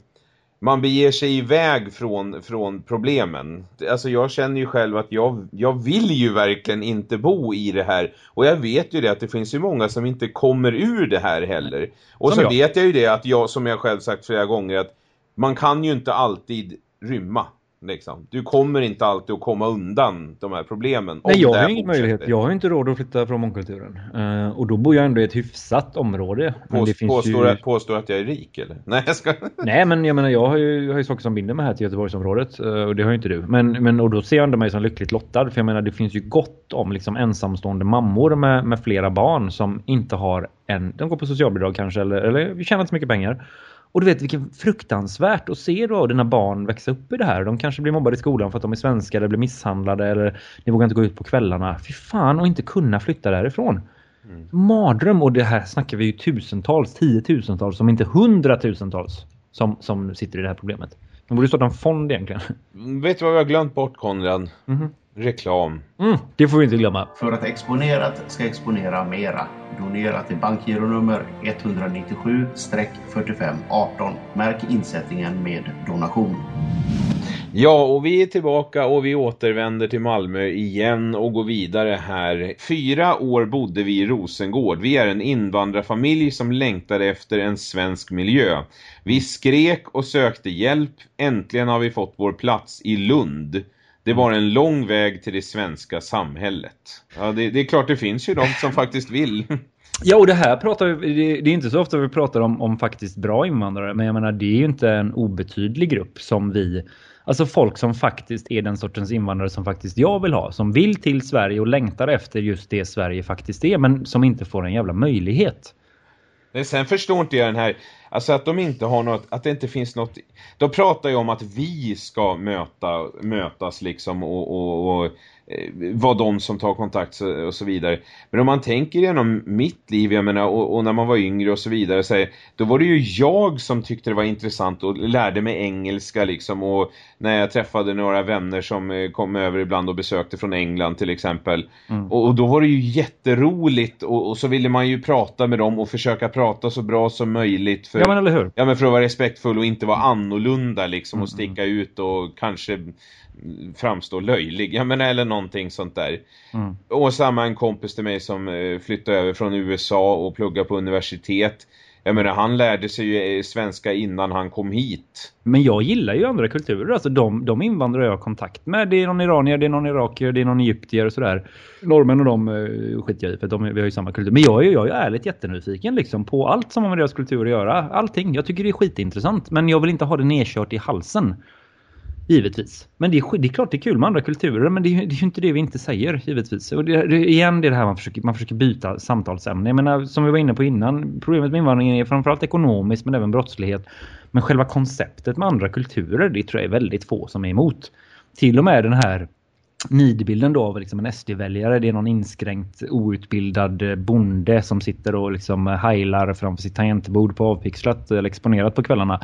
man beger sig iväg från, från problemen. Alltså jag känner ju själv att jag, jag vill ju verkligen inte bo i det här. Och jag vet ju det att det finns ju många som inte kommer ur det här heller. Och som så jag. vet jag ju det att jag, som jag själv sagt flera gånger, att man kan ju inte alltid rymma. Liksom. Du kommer inte alltid att komma undan de här problemen. Nej, jag har ingen möjlighet. Jag har inte råd att flytta från mångkulturen. Uh, och då bor jag ändå i ett hyfsat område. Men Påst, påstår, ju... påstår att jag är rik eller? <laughs> Nej, jag ska... Nej, men jag menar, jag har ju, jag har ju saker som binder mig här till Göteborgsområdet. Uh, och det har ju inte du. Men, men och då ser jag ändå mig som lyckligt lottad. För jag menar, det finns ju gott om liksom ensamstående mammor med, med flera barn som inte har en... De går på socialbidrag kanske eller, eller tjänar inte så mycket pengar. Och du vet vilken fruktansvärt att se då dina barn växa upp i det här. De kanske blir mobbade i skolan för att de är svenska eller blir misshandlade eller ni vågar inte gå ut på kvällarna. Fy fan och inte kunna flytta därifrån. Mm. Mardröm och det här snackar vi ju tusentals, tiotusentals, om inte hundratusentals som, som sitter i det här problemet. Det borde starta en fond egentligen. Vet du vad vi har glömt bort Konrad? Mhm. Reklam. Mm, det får vi inte glömma. För att Exponerat ska exponera mera. Donera till bankgironummer 197-4518. Märk insättningen med donation. Ja, och vi är tillbaka och vi återvänder till Malmö igen och går vidare här. Fyra år bodde vi i Rosengård. Vi är en invandrarfamilj som längtade efter en svensk miljö. Vi skrek och sökte hjälp. Äntligen har vi fått vår plats i Lund. Det var en lång väg till det svenska samhället. Ja, det, det är klart det finns ju de som faktiskt vill. <laughs> Ja, och det här pratar vi, det, är inte så ofta vi pratar om, om faktiskt bra invandrare. Men jag menar, det är ju inte en obetydlig grupp som vi... Alltså folk som faktiskt är den sortens invandrare som faktiskt jag vill ha. Som vill till Sverige och längtar efter just det Sverige faktiskt är. Men som inte får en jävla möjlighet. Men sen förstår inte jag den här, alltså att de inte har något, att det inte finns något, de pratar ju om att vi ska möta, mötas liksom och, och, och eh, vara de som tar kontakt och så vidare. Men om man tänker genom mitt liv, jag menar, och, och när man var yngre och så vidare, så, här, då var det ju jag som tyckte det var intressant och lärde mig engelska liksom och när jag träffade några vänner som eh, kom över ibland och besökte från England till exempel. Mm. Och, och då var det ju jätteroligt och, och så ville man ju prata med dem och försöka prata så bra som möjligt för, Ja, men eller hur? ja, men för att vara respektfull och inte vara annorlunda liksom och Mm. sticka ut och kanske mm, framstå löjlig, ja men eller någonting sånt där. Mm. Och samma en kompis till mig som eh, flyttade över från USA och pluggade på universitet. Jag menar, han lärde sig ju eh, svenska innan han kom hit. Men jag gillar ju andra kulturer. Alltså de, de invandrare jag har kontakt med. Det är någon iranier, det är någon irakier, det är någon egyptier och sådär. Norrmän och de eh, skiter jag i för de, vi har ju samma kultur. Men jag är, jag är ärligt jättenyfiken liksom på allt som har med deras kultur att göra. Allting. Jag tycker det är skitintressant. Men jag vill inte ha det nedkört i halsen. Givetvis. Men det är, det är klart det är kul med andra kulturer. Men det är, ju- det är ju inte det vi inte säger, givetvis. Och det, det, igen, det är det här man försöker, man försöker byta samtalsämne. Jag menar, som vi var inne på innan. Problemet med invandringen är framförallt ekonomiskt men även brottslighet. Men själva konceptet med andra kulturer, det tror jag är väldigt få som är emot. Till och med den här nidbilden då av liksom en SD-väljare. Det är någon inskränkt outbildad eh, bonde som sitter och liksom eh, heilar framför sitt tangentbord på avpixlat eller exponerat på kvällarna.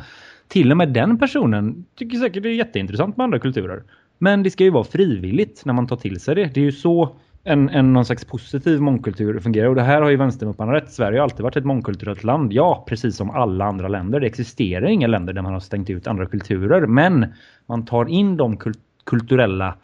Till och med den personen tycker säkert det är jätteintressant med andra kulturer. Men det ska ju vara frivilligt när man tar till sig det. Det är ju så en, en någon slags positiv mångkultur fungerar. Och det här har ju vänstermupparna rätt. Sverige har alltid varit ett mångkulturellt land. Ja, precis som alla andra länder. Det existerar inga länder där man har stängt ut andra kulturer. Men man tar in de kul- kulturella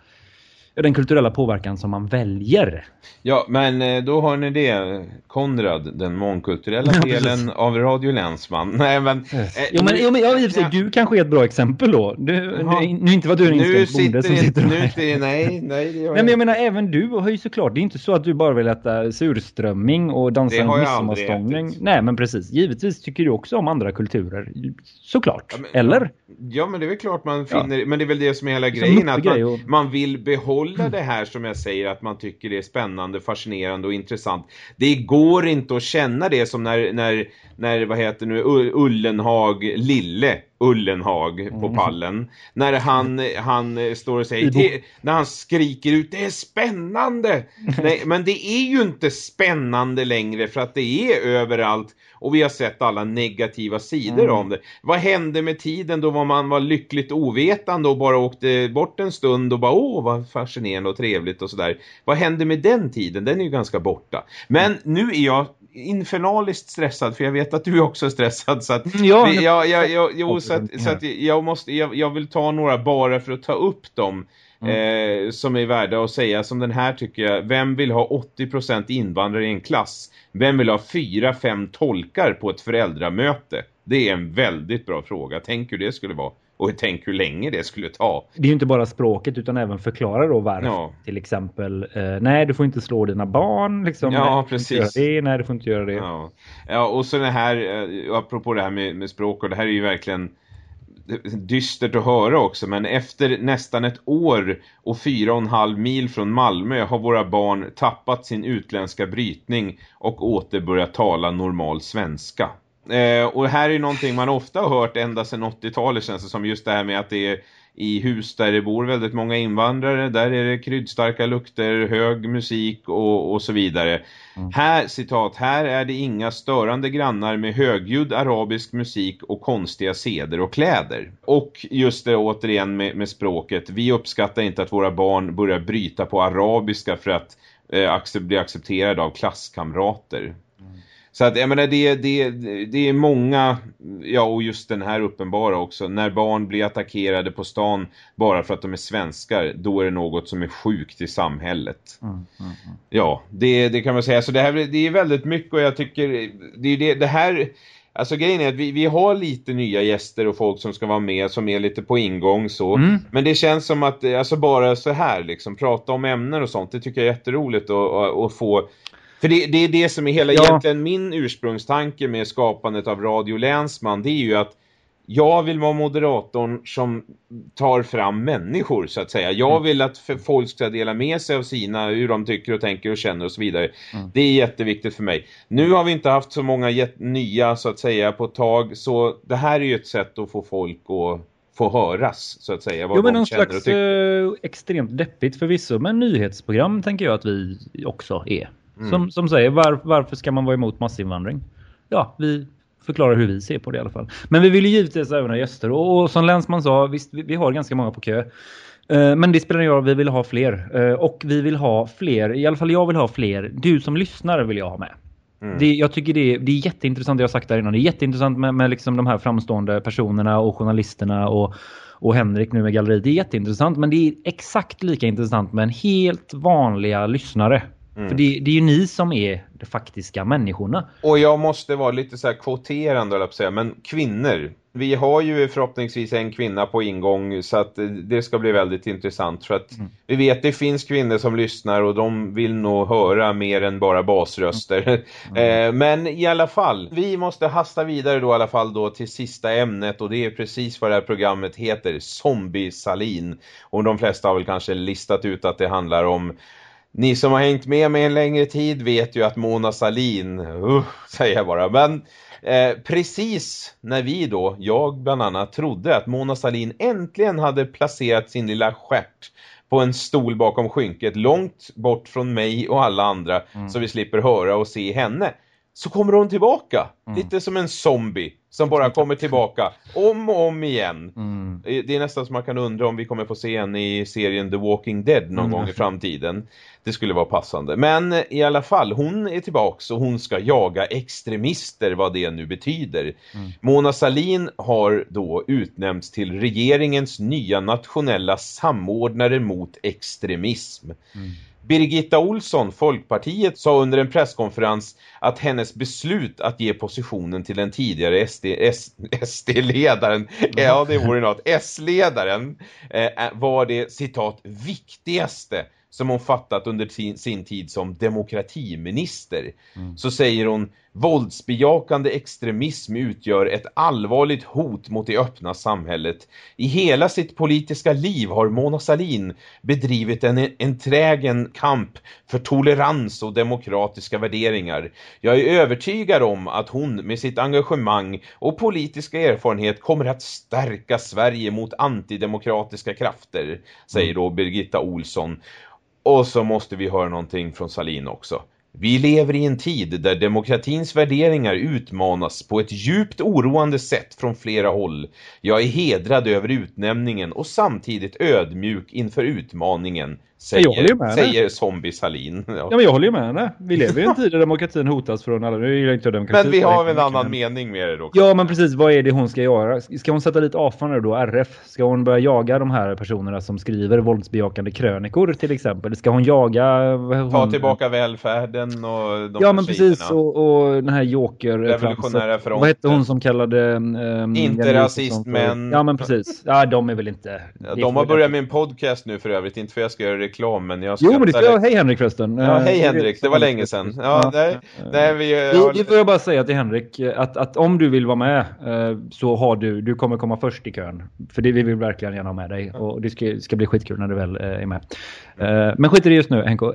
den kulturella påverkan som man väljer. Ja, men eh, då har ni det, Konrad, den mångkulturella <laughs> delen av Radio Länsman. <laughs> Nej, men... eh, Jo men, jo, men ja, i och för sig, Ja. du kanske är ett bra exempel då. Du, nu, nu inte vad du är en inskränkt bonde som sitter nu här. sitter nej, nej, det gör <laughs> Nej men jag menar även du har ju såklart, det är inte så att du bara vill äta surströmming och dansa en jag midsommarstångning. Nej men precis, givetvis tycker du också om andra kulturer. Såklart, Ja, men- eller? Ja, men det är väl klart man finner, men det är väl det som är hela grejen, att man, och- man vill behålla det här som jag säger, att man tycker det är spännande, fascinerande och intressant. Det går inte att känna det som när, när, när vad heter nu, Ullenhag, lille Ullenhag på Mm. pallen, när han, han står och säger, det, när han skriker ut, det är spännande! <laughs> Nej, men det är ju inte spännande längre för att det är överallt och vi har sett alla negativa sidor Mm. om det. Vad hände med tiden då man var lyckligt ovetande och bara åkte bort en stund och bara åh vad fascinerande och trevligt och sådär. Vad hände med den tiden? Den är ju ganska borta. Men nu är jag infernaliskt stressad för jag vet att du också är stressad så att Mm, ja, vi, jag, jag, jag, jo, så att, så att jag måste jag, jag vill ta några bara för att ta upp dem Mm. eh, som är värda att säga som den här tycker jag. Vem vill ha 80% invandrare i en klass? Vem vill ha 4-5 tolkar på ett föräldramöte? Det är en väldigt bra fråga. Tänk hur det skulle vara. Och tänk hur länge det skulle ta. Det är ju inte bara språket utan även förklara då varför. Ja. Till exempel, eh, nej du får inte slå dina barn. Liksom. Ja, nej, precis. Det, nej du får inte göra det. Ja, ja och så det här, eh, apropå det här med, med språk och det här är ju verkligen dystert att höra också men efter nästan ett år och fyra och en halv mil från Malmö har våra barn tappat sin utländska brytning och åter börjat tala normal svenska. Eh, och här är någonting man ofta har hört ända sedan 80-talet känns det som just det här med att det är i hus där det bor väldigt många invandrare. Där är det kryddstarka lukter, hög musik och, och så vidare. Mm. Här, citat, här är det inga störande grannar med högljudd arabisk musik och konstiga seder och kläder. Och just det återigen med, med språket. Vi uppskattar inte att våra barn börjar bryta på arabiska för att eh, bli accepterade av klasskamrater. Så att jag menar det, det, det är många, ja och just den här uppenbara också, när barn blir attackerade på stan bara för att de är svenskar, då är det något som är sjukt i samhället. Mm, mm, mm. Ja, det, det kan man säga. Så det här det är väldigt mycket och jag tycker, det, det, det här... Alltså grejen är att vi, vi har lite nya gäster och folk som ska vara med som är lite på ingång så. Mm. Men det känns som att, alltså bara så här liksom, prata om ämnen och sånt, det tycker jag är jätteroligt att, att få för det, det, är det som är hela ja. egentligen min ursprungstanke med skapandet av Radio Länsman. Det är ju att jag vill vara moderatorn som tar fram människor så att säga. Jag mm. vill att folk ska dela med sig av sina, hur de tycker och tänker och känner och så vidare. Mm. Det är jätteviktigt för mig. Nu har vi inte haft så många nya så att säga på ett tag. Så det här är ju ett sätt att få folk att få höras så att säga. Vad jo men någon slags äh, extremt deppigt förvisso. Men nyhetsprogram tänker jag att vi också är. Mm. Som, som säger var, varför ska man vara emot massinvandring? Ja, vi förklarar hur vi ser på det i alla fall. Men vi vill ju givetvis även ha gäster. Och, och som Länsman sa, visst, vi, vi, har ganska många på kö. Uh, men det spelar ingen roll, vi vill ha fler. Uh, och vi vill ha fler, i alla fall jag vill ha fler. Du som lyssnar vill jag ha med. Mm. Det, jag tycker det är, det är jätteintressant, jag har sagt där innan. Det är jätteintressant med, med liksom de här framstående personerna och journalisterna och, och Henrik nu med galleri. Det är jätteintressant, men det är exakt lika intressant med en helt vanliga lyssnare. Mm. För det, det, är ju ni som är de faktiska människorna. Och jag måste vara lite så här kvoterande, säga, men kvinnor. Vi har ju förhoppningsvis en kvinna på ingång så att det ska bli väldigt intressant. För att mm. vi vet det finns kvinnor som lyssnar och de vill nog höra mer än bara basröster. Mm. <laughs> Eh, men i alla fall, vi måste hasta vidare då i alla fall då till sista ämnet och det är precis vad det här programmet heter, Zombie Salin. Och de flesta har väl kanske listat ut att det handlar om ni som har hängt med mig en längre tid vet ju att Mona Salin, uh, säger jag bara, men eh, precis när vi då, jag bland annat, trodde att Mona Salin äntligen hade placerat sin lilla skärt på en stol bakom skynket långt bort från mig och alla andra mm. så vi slipper höra och se henne så kommer hon tillbaka. Mm. Lite som en zombie som bara kommer tillbaka om och om igen. Mm. Det är nästan som man kan undra om vi kommer få se henne i serien The Walking Dead någon mm. gång i framtiden. Det skulle vara passande. Men i alla fall, hon är tillbaka och hon ska jaga extremister, vad det nu betyder. Mm. Mona Salin har då utnämnts till regeringens nya nationella samordnare mot extremism. Mm. Birgitta Olsson, Folkpartiet, sa under en presskonferens att hennes beslut att ge positionen till den tidigare SD-ledaren, SD ja det vore något, S-ledaren, eh, var det citat viktigaste som hon fattat under sin, sin tid som demokratiminister. Mm. Så säger hon, våldsbejakande extremism utgör ett allvarligt hot mot det öppna samhället. I hela sitt politiska liv har Mona Salin bedrivit en, en trägen kamp för tolerans och demokratiska värderingar. Jag är övertygad om att hon med sitt engagemang och politiska erfarenhet kommer att stärka Sverige mot antidemokratiska krafter, säger mm. då Birgitta Olsson. Och så måste vi höra någonting från Salin också. Vi lever i en tid där demokratins värderingar utmanas på ett djupt oroande sätt från flera håll. Jag är hedrad över utnämningen och samtidigt ödmjuk inför utmaningen, säger, med säger Zombie Salin. <laughs> Ja. ja. men jag håller ju med henne. Vi lever i en tid där demokratin hotas från alla. Nu gillar inte demokrati. Men vi har en annan men... mening med det då. Ja, men precis. Vad är det hon ska göra? Ska hon sätta dit AFA då, RF? Ska hon börja jaga de här personerna som skriver våldsbejakande krönikor till exempel? Ska hon jaga... Hon... Ta tillbaka välfärden och de Ja, men precis. Och, och den här Joker... Revolutionära fronten. Vad hette hon som kallade... Um, inte rasist, men... Ja, men precis. Ja, de är väl inte... Ja, de har börjat med en podcast nu för övrigt. Inte för jag ska göra reklam, men jag Jo, men det ska, hej Henrik förresten. Ja, hej Henrik, det var länge sedan. Ja, nej, nej, vi. Det får jag bara säga till Henrik, att, att om du vill vara med eh, så har du, du kommer komma först i kön. För det vi vill verkligen gärna ha med dig. Och det ska, ska bli skitkul när du väl eh, är med. Eh, men skit i det just nu, Henko.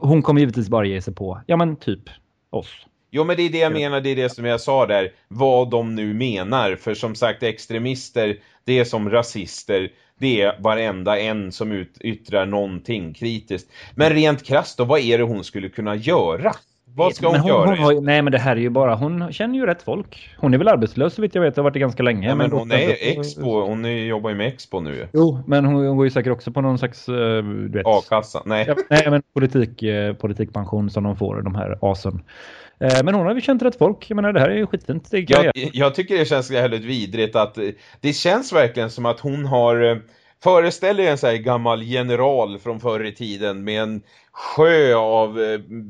Hon kommer givetvis bara ge sig på, ja men typ oss. Jo men det är det jag menar, det är det som jag sa där. Vad de nu menar. För som sagt extremister, det är som rasister. Det är varenda en som ut, yttrar någonting kritiskt. Men rent krasst då, vad är det hon skulle kunna göra? Vad ska hon, men hon göra? Hon har, nej men det här är ju bara, hon känner ju rätt folk. Hon är väl arbetslös så vitt jag vet, har varit det ganska länge. Ja, men men hon är Expo, hon är, jobbar ju med Expo nu. Jo, men hon, hon går ju säkert också på någon slags, uh, du vet. A-kassa, nej. Ja, nej men politik, uh, politikpension som de får, de här asen. Eh, men hon har ju känt rätt folk, jag menar det här är ju skitfint. Det jag, jag tycker det känns väldigt vidrigt att eh, det känns verkligen som att hon har eh, föreställer en så här gammal general från förr i tiden med en sjö av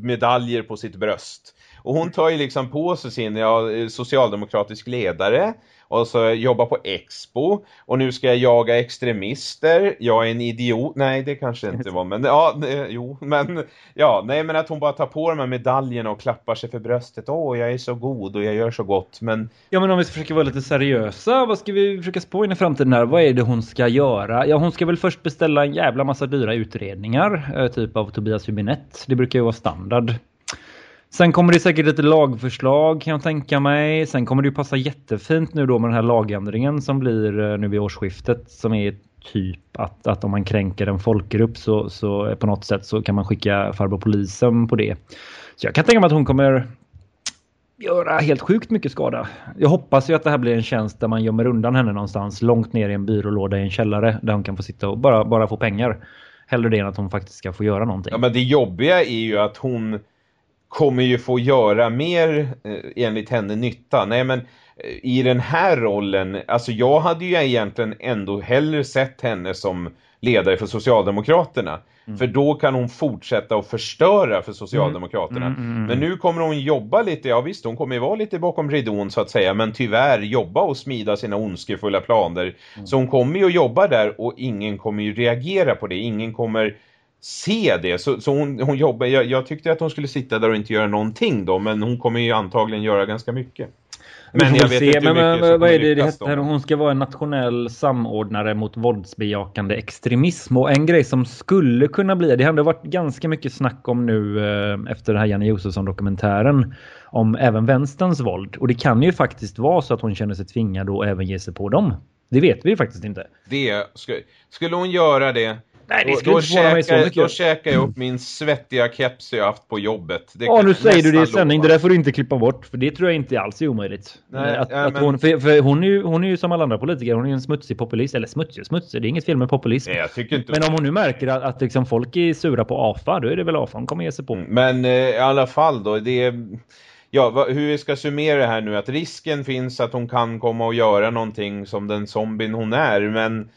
medaljer på sitt bröst. Och hon tar ju liksom på sig sin ja, socialdemokratisk ledare och så jobba på Expo och nu ska jag jaga extremister. Jag är en idiot. Nej, det kanske inte var, men ja, eh, jo, men ja, nej, men att hon bara tar på de här medaljerna och klappar sig för bröstet. Åh, jag är så god och jag gör så gott, men Ja, men om vi ska försöka vara lite seriösa, vad ska vi försöka spå in i framtiden här? Vad är det hon ska göra? Ja, hon ska väl först beställa en jävla massa dyra utredningar, eh, typ av Tobias Hübinette. Det brukar ju vara standard. Sen kommer det säkert lite lagförslag kan jag tänka mig. Sen kommer det ju passa jättefint nu då med den här lagändringen som blir eh, nu vid årsskiftet som är typ att, att om man kränker en folkgrupp så, så eh, på något sätt så kan man skicka farbror polisen på det. Så jag kan tänka mig att hon kommer göra helt sjukt mycket skada. Jag hoppas ju att det här blir en tjänst där man gömmer undan henne någonstans långt ner i en byrålåda i en källare där hon kan få sitta och bara, bara få pengar. Hellre det än att hon faktiskt ska få göra någonting. Ja men det jobbiga är ju att hon kommer ju få göra mer eh, enligt henne nytta. Nej men eh, i den här rollen, alltså jag hade ju egentligen ändå hellre sett henne som ledare för Socialdemokraterna. Mm. För då kan hon fortsätta att förstöra för Socialdemokraterna. Mm, mm, mm, men nu kommer hon jobba lite, ja visst hon kommer ju vara lite bakom ridån så att säga. Men tyvärr jobba och smida sina ondskefulla planer. Mm. Så hon kommer ju att jobba där och ingen kommer ju reagera på det. Ingen kommer se det. Så, så hon, hon jobbar, jag, jag, tyckte att hon skulle sitta där och inte göra någonting då. Men hon kommer ju antagligen göra ganska mycket. Men jag vet se. inte hur men, mycket men, vad är det det heter? Hon ska vara en nationell samordnare mot våldsbejakande extremism. Och en grej som skulle kunna bli, det har ändå varit ganska mycket snack om nu eh, efter den här Janne Josefsson-dokumentären om även vänsterns våld. Och det kan ju faktiskt vara så att hon känner sig tvingad att även ge sig på dem. Det vet vi faktiskt inte. Det, skulle hon göra det Nej, det skulle då, inte käka, mig så mycket. Då käkar jag upp min svettiga keps jag haft på jobbet. Ja, nu säger du det i sändning. Det där får du inte klippa bort. För det tror jag inte alls är omöjligt. Nej, att, ja, att men... hon, för, för hon, är ju, hon är ju som alla andra politiker. Hon är ju en smutsig populist. Eller smutsig smutsig. Det är inget fel med populism. Nej, jag tycker inte men om hon nu märker att, att liksom folk är sura på AFA. Då är det väl AFA hon kommer ge sig på. Mm, men eh, i alla fall då. Det är... Ja, hur vi ska summera det här nu. Att risken finns att hon kan komma och göra någonting som den zombien hon är. Men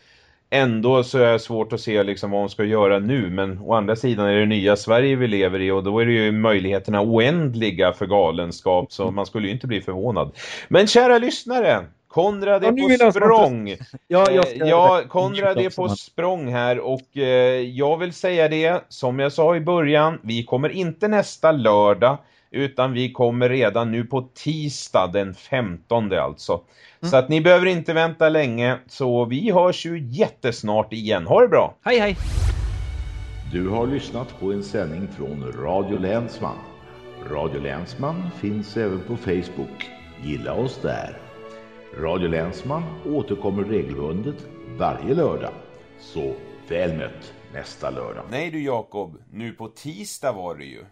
ändå så är det svårt att se liksom vad hon ska göra nu. Men å andra sidan är det nya Sverige vi lever i och då är det ju möjligheterna oändliga för galenskap. Så man skulle ju inte bli förvånad. Men kära lyssnare, Konrad är ja, på språng. Ja, jag ska... ja, Konrad är på språng här och eh, jag vill säga det som jag sa i början. Vi kommer inte nästa lördag utan vi kommer redan nu på tisdag den 15 alltså. Mm. Så att ni behöver inte vänta länge. Så vi hörs ju jättesnart igen. Ha det bra! Hej hej! Du har lyssnat på en sändning från Radio Länsman. Radio Länsman finns även på Facebook. Gilla oss där. Radio Länsman återkommer regelbundet varje lördag. Så väl mött nästa lördag. Nej du Jakob, nu på tisdag var det ju.